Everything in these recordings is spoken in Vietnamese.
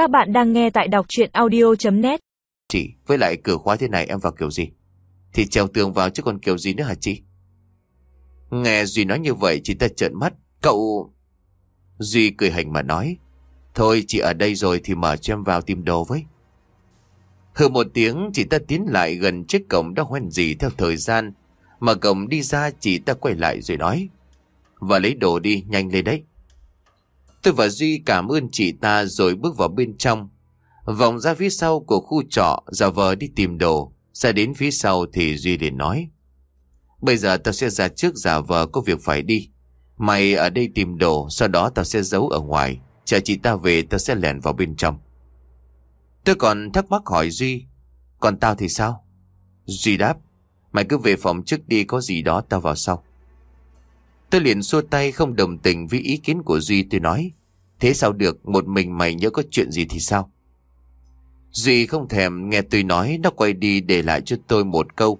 Các bạn đang nghe tại đọc chuyện audio.net Chị, với lại cửa khóa thế này em vào kiểu gì? Thì trèo tường vào chứ còn kiểu gì nữa hả chị? Nghe Duy nói như vậy chị ta trợn mắt. Cậu... Duy cười hành mà nói. Thôi chị ở đây rồi thì mở cho em vào tìm đồ với. Hừ một tiếng chị ta tiến lại gần chiếc cổng đã hoen gì theo thời gian. mà cổng đi ra chị ta quay lại rồi nói. Và lấy đồ đi, nhanh lên đấy. Tôi và Duy cảm ơn chị ta rồi bước vào bên trong. Vòng ra phía sau của khu trọ, giả vờ đi tìm đồ. Ra đến phía sau thì Duy liền nói. Bây giờ tao sẽ ra trước giả vờ có việc phải đi. Mày ở đây tìm đồ, sau đó tao sẽ giấu ở ngoài. Chờ chị ta về tao sẽ lẻn vào bên trong. Tôi còn thắc mắc hỏi Duy. Còn tao thì sao? Duy đáp. Mày cứ về phòng trước đi có gì đó tao vào sau. Tôi liền xua tay không đồng tình với ý kiến của Duy tôi nói. Thế sao được một mình mày nhớ có chuyện gì thì sao? Duy không thèm nghe tôi nói nó quay đi để lại cho tôi một câu.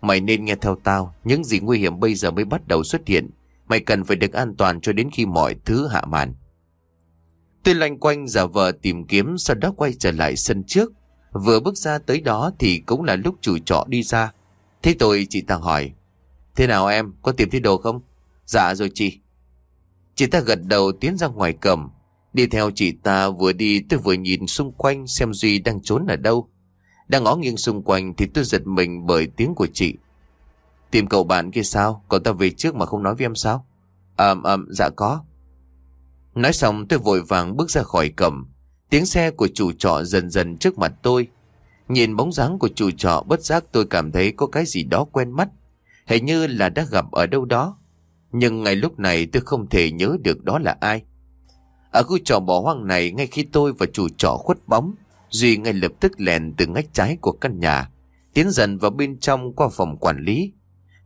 Mày nên nghe theo tao, những gì nguy hiểm bây giờ mới bắt đầu xuất hiện. Mày cần phải được an toàn cho đến khi mọi thứ hạ màn. Tôi lanh quanh giả vờ tìm kiếm sau đó quay trở lại sân trước. Vừa bước ra tới đó thì cũng là lúc chủ trọ đi ra. Thế tôi chị ta hỏi. Thế nào em, có tìm thấy đồ không? Dạ rồi chị. Chị ta gật đầu tiến ra ngoài cầm. Đi theo chị ta vừa đi tôi vừa nhìn xung quanh xem Duy đang trốn ở đâu. Đang ngó nghiêng xung quanh thì tôi giật mình bởi tiếng của chị. Tìm cậu bạn kia sao? Cậu ta về trước mà không nói với em sao? Ờm ờm dạ có. Nói xong tôi vội vàng bước ra khỏi cầm. Tiếng xe của chủ trọ dần dần trước mặt tôi. Nhìn bóng dáng của chủ trọ, bất giác tôi cảm thấy có cái gì đó quen mắt. Hình như là đã gặp ở đâu đó. Nhưng ngay lúc này tôi không thể nhớ được đó là ai. Ở khu trọ bỏ hoang này ngay khi tôi và chủ trọ khuất bóng, Duy ngay lập tức lèn từ ngách trái của căn nhà, tiến dần vào bên trong qua phòng quản lý.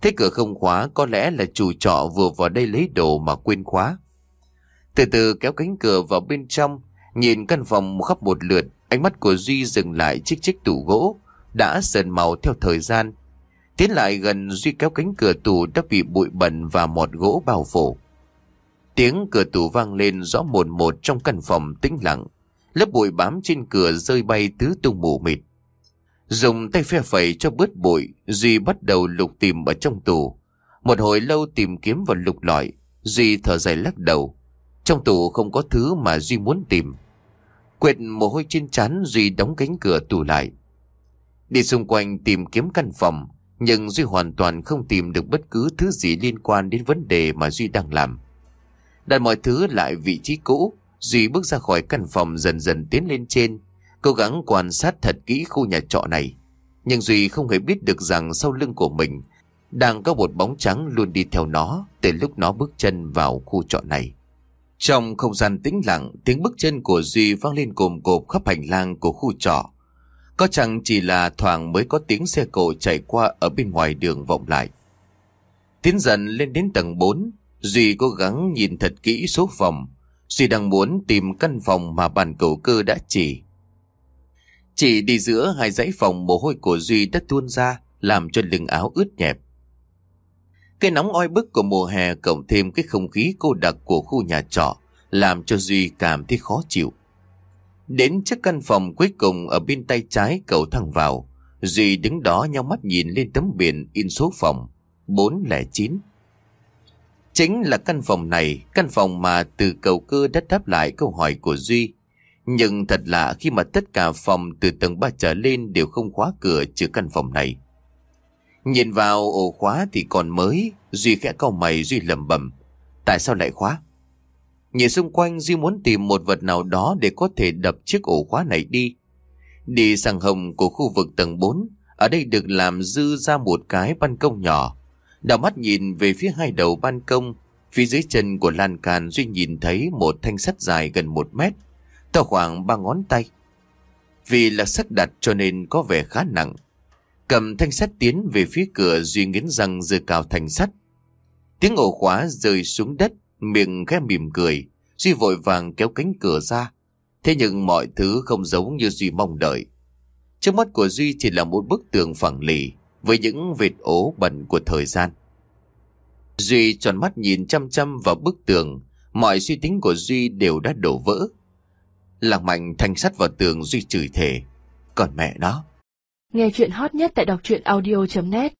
Thế cửa không khóa có lẽ là chủ trọ vừa vào đây lấy đồ mà quên khóa. Từ từ kéo cánh cửa vào bên trong, nhìn căn phòng khắp một lượt, ánh mắt của Duy dừng lại chiếc chiếc tủ gỗ, đã sơn màu theo thời gian. Tiến lại gần Duy kéo cánh cửa tủ đã bị bụi bẩn và mọt gỗ bao phủ. Tiếng cửa tủ vang lên rõ mồn một trong căn phòng tĩnh lặng. Lớp bụi bám trên cửa rơi bay tứ tung mù mịt. Dùng tay phe phẩy cho bớt bụi, Duy bắt đầu lục tìm ở trong tủ. Một hồi lâu tìm kiếm và lục lọi, Duy thở dài lắc đầu. Trong tủ không có thứ mà Duy muốn tìm. Quệt mồ hôi trên trán Duy đóng cánh cửa tủ lại. Đi xung quanh tìm kiếm căn phòng, nhưng Duy hoàn toàn không tìm được bất cứ thứ gì liên quan đến vấn đề mà Duy đang làm. Đặt mọi thứ lại vị trí cũ, Duy bước ra khỏi căn phòng dần dần tiến lên trên, cố gắng quan sát thật kỹ khu nhà trọ này. Nhưng Duy không hề biết được rằng sau lưng của mình đang có một bóng trắng luôn đi theo nó từ lúc nó bước chân vào khu trọ này. Trong không gian tĩnh lặng, tiếng bước chân của Duy vang lên cồm cộp khắp hành lang của khu trọ. Có chẳng chỉ là thoảng mới có tiếng xe cộ chạy qua ở bên ngoài đường vọng lại. Tiến dần lên đến tầng 4, Duy cố gắng nhìn thật kỹ số phòng. Duy đang muốn tìm căn phòng mà bàn cầu cơ đã chỉ. Chỉ đi giữa hai dãy phòng mồ hôi của Duy đã tuôn ra, làm cho lưng áo ướt nhẹp. Cái nóng oi bức của mùa hè cộng thêm cái không khí cô đặc của khu nhà trọ, làm cho Duy cảm thấy khó chịu. Đến trước căn phòng cuối cùng ở bên tay trái cậu thẳng vào, Duy đứng đó nhau mắt nhìn lên tấm biển in số phòng 409. Chính là căn phòng này, căn phòng mà từ cầu cơ đã đáp lại câu hỏi của Duy. Nhưng thật lạ khi mà tất cả phòng từ tầng 3 trở lên đều không khóa cửa trừ căn phòng này. Nhìn vào ổ khóa thì còn mới, Duy khẽ cau mày Duy lầm bầm. Tại sao lại khóa? Nhìn xung quanh Duy muốn tìm một vật nào đó để có thể đập chiếc ổ khóa này đi. Đi sang hồng của khu vực tầng 4, ở đây được làm dư ra một cái ban công nhỏ. Đào mắt nhìn về phía hai đầu ban công, phía dưới chân của lan can Duy nhìn thấy một thanh sắt dài gần một mét, to khoảng ba ngón tay. Vì là sắt đặt cho nên có vẻ khá nặng. Cầm thanh sắt tiến về phía cửa Duy nghiến răng giơ cao thanh sắt. Tiếng ổ khóa rơi xuống đất, miệng khẽ mỉm cười. Duy vội vàng kéo cánh cửa ra. Thế nhưng mọi thứ không giống như Duy mong đợi. Trước mắt của Duy chỉ là một bức tường phẳng lì với những vệt ố bẩn của thời gian. Duy tròn mắt nhìn chăm chăm vào bức tường, mọi suy tính của Duy đều đã đổ vỡ. lạc mạnh thanh sắt vào tường Duy chửi thề Còn mẹ nó Nghe chuyện hot nhất tại đọc truyện audio.net